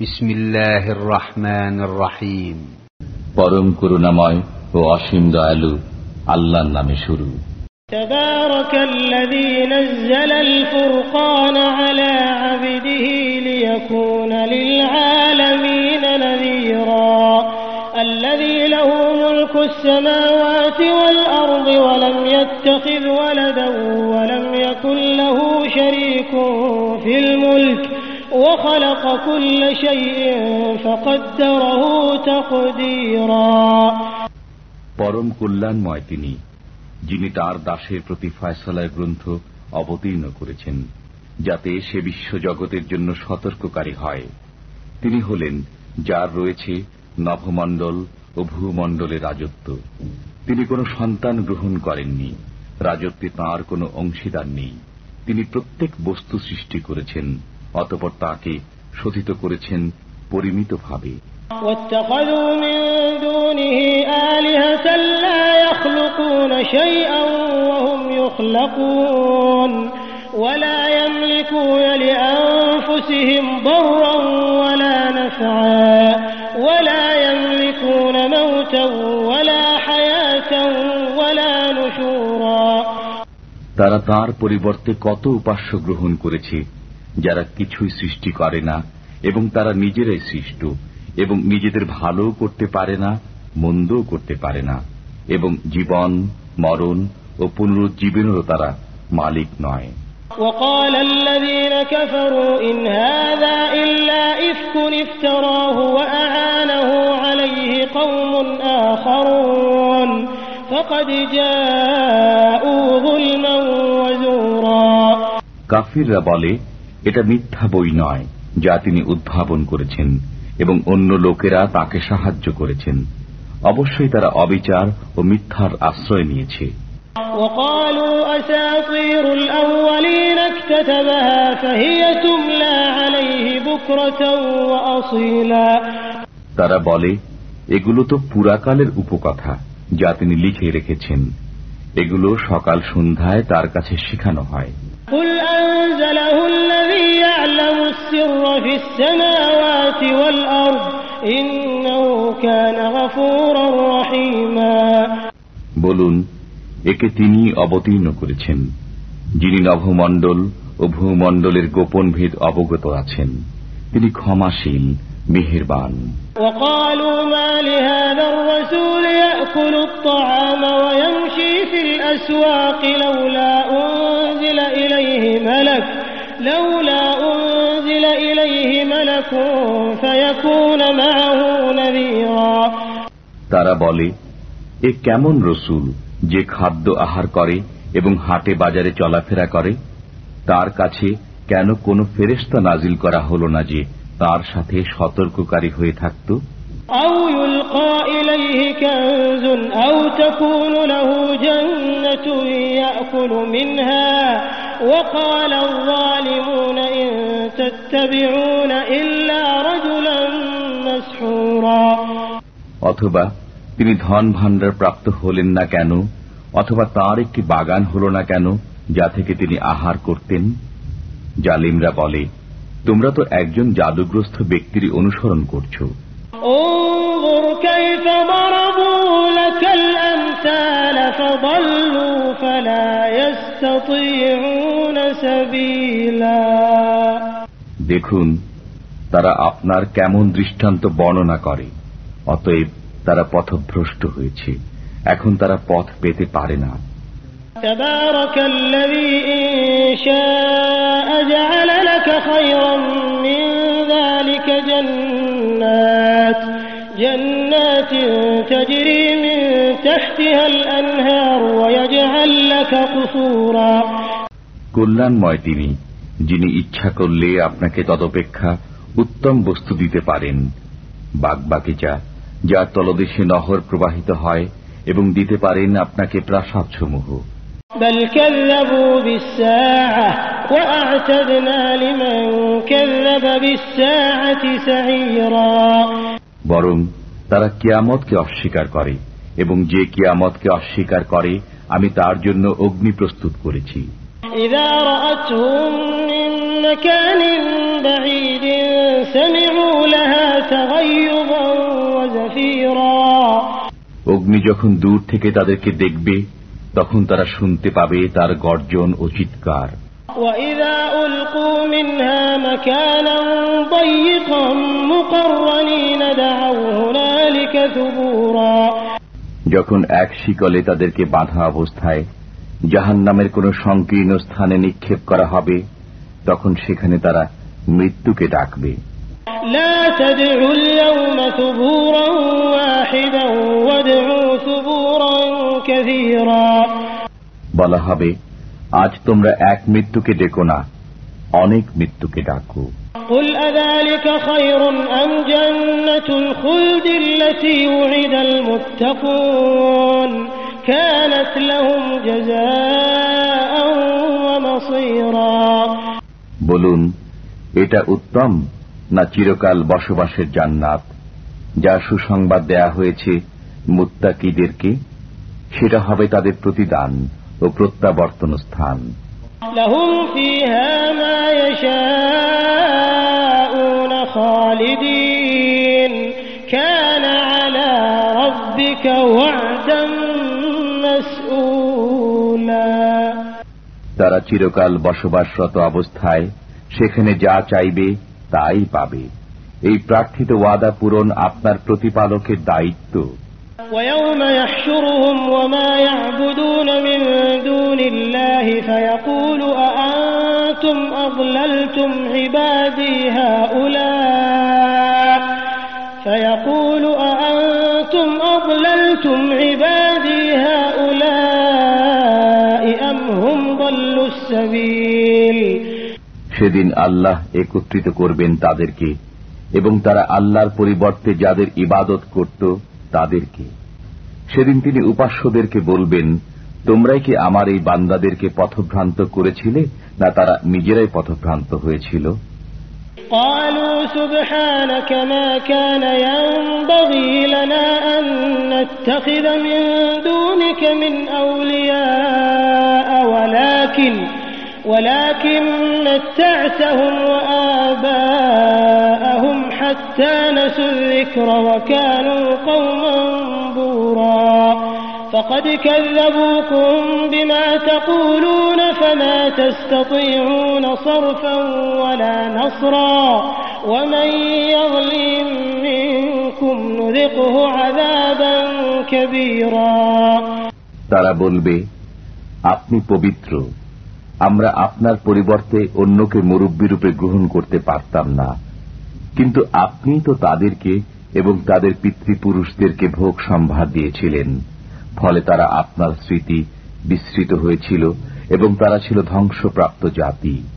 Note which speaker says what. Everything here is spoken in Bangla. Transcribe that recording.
Speaker 1: বিসমিল্লাহির রহমানির রহিম
Speaker 2: পরম করুণাময় ও অসীম দয়ালু আল্লাহর নামে শুরু
Speaker 3: تبارك الذي نزل الفرقان على عبده ليكون للعالمين نذيرا الذي له ملك السماوات والأرض ولم يتخذ ولدا وخلق كل شيء فقدره تقديرا
Speaker 2: পরম কল্যাণময় তিনি যিনি তার দাসের প্রতি ফয়সলায় গ্রন্থ অবতীর্ণ করেছেন যাতে সে বিশ্ব জগতের জন্য সতর্ককারী হয় তিনি হলেন যার রয়েছে নভমণ্ডল ও ভূমণ্ডলের রাজত্ব তিনি কোনো সন্তান গ্রহণ করেননি রাজত্বে তাঁর কোনো অংশীদার নেই তিনি প্রত্যেক বস্তু সৃষ্টি করেছেন অতপর তাকে শোধিত করেছেন পরিমিতভাবে। তারা তার পরিবর্তে কত উপাস্য গ্রহণ করেছে? যারা কিছুই সৃষ্টি করে না এবং তারা নিজেরাই সৃষ্ট এবং নিজেদের ভালোও করতে পারে না মন্দও করতে পারে না এবং জীবন মরণ ও পুনরুজ্জীবনেরও তারা মালিক নয়
Speaker 3: وقال الذين كفروا إن هذا إلا إفك افتراه وأعانه عليه قوم آخرون فقد جاءوا ظلما وزورا
Speaker 2: কাফিররা বলে এটা মিথ্যা বই নয় যা তিনি উদ্ভাবন করেছেন এবং অন্য লোকেরা তাকে সাহায্য করেছেন। অবশ্যই তারা অবিচার ও মিথ্যার আশ্রয় নিয়েছে। তারা বলে এগুলো তো পুরাকালের উপকথা যা তিনি লিখে রেখেছেন। এগুলো সকাল সন্ধ্যায় তার কাছে শেখানো হয়।
Speaker 3: قل أنزله الذي يعلم السر في السماوات والأرض إنه كان غفورا رحيما
Speaker 2: বলুন একে তিনি অবতীর্ণ করেছেন যিনি নভমণ্ডল ও ভূমণ্ডলের গোপন ভেদ অবগত আছেন তিনি ক্ষমাশীল মেহেরবান
Speaker 3: وقالوا ما لهذا الرسول يأكل الطعام ويمشي في الأسواق لولا أنزل إليه ملك لولا أنزل إليه ملك فيكون معه نذيرا
Speaker 2: তারা বলে এ কেমন রসুল যে খাদ্য আহার করে এবং হাটে বাজারে চলাফেরা করে তার কাছে কেন কোনো ফেরেস্তা নাজিল করা হলো না যে তার সাথে সতর্ককারী হয়ে থাকত
Speaker 3: أو يلقى إليه كنز أو تكون له جنة يأكل منها وقال الظالمون
Speaker 2: অথবা তিনি ধন ভাণ্ডার প্রাপ্ত হলেন না কেন অথবা তার একটি বাগান হল না কেন যা থেকে তিনি আহার করতেন জালিমরা বলে তোমরা তো একজন জাদুগ্রস্ত ব্যক্তির অনুসরণ করছো
Speaker 3: انظر كيف ضربوا لك الأمثال فضلوا فلا يستطيعون سبيلا
Speaker 2: দেখুন তারা আপনার কেমন দৃষ্টান্ত বর্ণনা করে অতএব তারা পথভ্রষ্ট হয়েছে এখন তারা পথ পেতে পারে না
Speaker 3: تبارك الذي إن شاء جعل لك خيرا من ذلك جنات جنات تجري من تحتها الأنهار ويجعل لك قصورا
Speaker 2: কল্যাণময় তিনি যিনি ইচ্ছা করলে আপনাকে তদপেক্ষা উত্তম বস্তু দিতে পারেন। বাগবাগিচা যার তলদেশে নহর প্রবাহিত হয় এবং দিতে পারেন আপনাকে
Speaker 3: প্রাসাদ সমূহ
Speaker 2: বরং তারা কিয়ামতকে অস্বীকার করে এবং যে কিয়ামতকে অস্বীকার করে আমি তার জন্য অগ্নি প্রস্তুত করেছি।
Speaker 3: إذا رأتهم من مكان بعيد سمعوا لها تغيظا وزفيرا অগ্নি
Speaker 2: যখন দূর থেকে তাদেরকে দেখবে তখন তারা শুনতে পাবে তার গর্জন ও চিৎকার
Speaker 3: وإذا ألقوا منها مكانا ضيقا مقرنين دعوا هنالك ثبورا
Speaker 2: যখন এক শিকলে তাদেরকে বাঁধা অবস্থায় জাহান নামের কোন সংকীর্ণ স্থানে নিক্ষেপ করা হবে তখন সেখানে তারা মৃত্যুকে ডাকবে
Speaker 3: لا تدعوا اليوم ثبورا واحدا وادعوا ثبورا كثيرا
Speaker 2: বলা হবে আজ তোমরা এক মৃত্যুকে ডেকো না অনেক মৃত্যুকে ডাকো
Speaker 3: قل أذلك خير أم جنة الخلد التي وعد المتقون كانت لهم جزاء ومصيرا
Speaker 2: বলুন এটা উত্তম না চিরকাল বসবাসের জান্নাত যা সুসংবাদ দেয়া হয়েছে মুত্তাকিদেরকে সেটা হবে তাদের প্রতিদান ও প্রত্যাবর্তন স্থান
Speaker 3: لهم فيها ما يشاءون
Speaker 2: তারা চিরকাল বসবাসরত অবস্থায় সেখানে যা চাইবে তাই পাবে এই প্রার্থিত ওয়াদা পূরণ আপনার প্রতিপালকের দায়িত্ব
Speaker 3: ويوم يحشرهم وما يعبدون من دون الله فيقول أأنتم أضللتم عبادي هؤلاء
Speaker 2: সেদিন আল্লাহ একত্রিত করবেন তাদেরকে এবং তারা আল্লাহর পরিবর্তে যাদের ইবাদত করত তাদেরকে সেদিন তিনি উপাস্যদেরকে বলবেন তোমরাই কি আমার এই বান্দাদেরকে পথভ্রান্ত করেছিলে না তারা নিজেরাই পথভ্রান্ত হয়েছিল
Speaker 3: قالوا سبحانك ما كان ينبغي لنا أن نتخذ من دونك من أولياء ولكن ولكن متعتهم وآباءهم حتى نسوا الذكر وكانوا قوما بورا فقد كذبوكم بما تقولون فما تستطيعون صرفا ولا نصرا ومن يظلم منكم نذقه عذابا كبيرا
Speaker 2: তারা বলবে আপনি পবিত্র আমরা আপনার পরিবর্তে অন্যকে মুরব্বীরূপে গ্রহণ করতে পারতাম না। কিন্তু আপনি তো তাদেরকে এবং তাদের পিতৃপুরুষদেরকে ভোগ সম্ভার দিয়েছিলেন। ফলে তারা আপনার স্মৃতি বিস্মৃত হয়েছিল এবং তারা ছিল ধ্বংসপ্রাপ্ত জাতি।